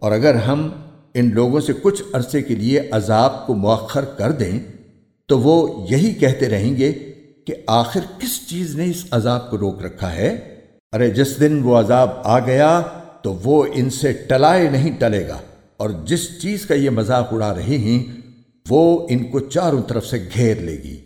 اور اگر ہم ان لوگوں سے کچھ عرصے کے لیے عذاب کو مؤخر کر دیں، تو وہ یہی کہتے رہیں گے کہ آخر کس چیز نے اس عذاب کو روک رکھا ہے؟ ارے، جس دن وہ عذاب آ گیا، تو وہ ان سے ٹلائے نہیں ٹلے گا۔ اور جس چیز کا یہ مذاق اڑا رہے ہیں، وہ ان کو چاروں طرف سے گھیر لے گی۔